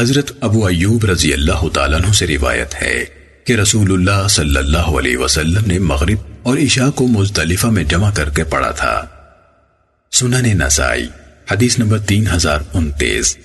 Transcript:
حضرت ابو ایوب رضی اللہ تعالیٰ عنہ سے روایت ہے کہ رسول اللہ صلی اللہ علیہ وسلم نے مغرب اور عشاء کو مزدلفہ میں جمع کر کے پڑھا تھا۔ سنن نسائی، حدیث نمبر تین ہزار انتیس۔